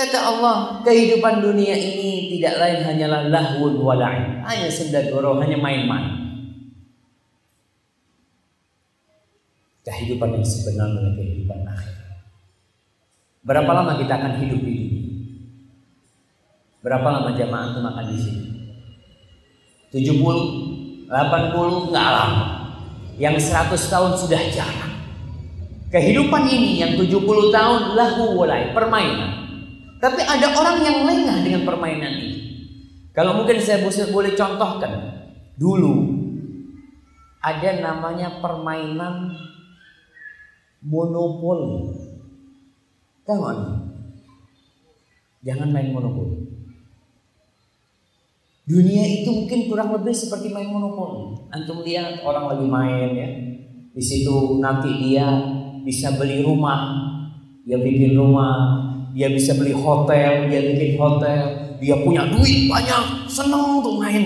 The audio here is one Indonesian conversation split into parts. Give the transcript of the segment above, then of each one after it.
Kata Allah, kehidupan dunia ini tidak lain hanyalah lahun wala'in. Hanya sendagoro, hanya main-main. Kehidupan yang sebenarnya adalah kehidupan akhir. Berapa lama kita akan hidup di dunia? Berapa lama jamaah itu makan di sini? 70, 80, nggak lama. Yang 100 tahun sudah jarang. Kehidupan ini yang 70 tahun lahu walai, permainan. Tapi ada orang yang lengah dengan permainan ini. Kalau mungkin saya boleh contohkan, dulu ada namanya permainan monopoli. Tahu Jangan main monopoli. Dunia itu mungkin kurang lebih seperti main monopoli. Antum lihat orang lagi main ya. Di situ nanti dia bisa beli rumah, dia bikin rumah, dia bisa beli hotel, dia bikin hotel, dia punya duit banyak, senang untuk main.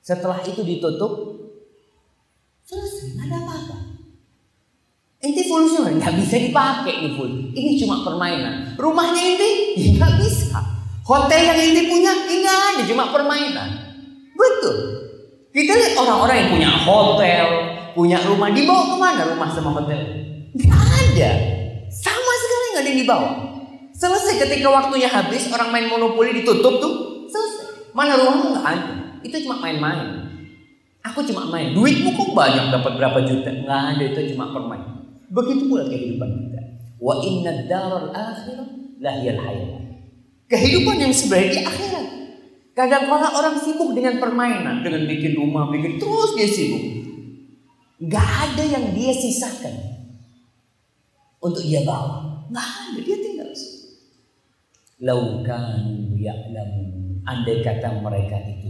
Setelah itu ditutup, selesai, nggak ada apa-apa. Inti fullnya nggak bisa dipakai nih full. Ini cuma permainan. Rumahnya ini nggak bisa. Hotel yang ini punya nggak ada, cuma permainan. Betul. Kita lihat orang-orang yang punya hotel, punya rumah, dibawa ke mana rumah sama hotel? Nggak ada. Sama nggak ada yang dibawa. Selesai ketika waktunya habis, orang main monopoli ditutup tuh, selesai. Mana rumahmu nggak ada. Itu cuma main-main. Aku cuma main. Duitmu kok banyak dapat berapa juta? Nggak ada, itu cuma permain. Begitu pula kehidupan kita. Wa inna daral akhirah lahiyal hayat. Kehidupan yang sebenarnya di akhirat. Kadang kala orang sibuk dengan permainan, dengan bikin rumah, bikin terus dia sibuk. Gak ada yang dia sisakan untuk dia bawa. Gak ada, dia tinggal sih laukan ya'lamu andai kata mereka itu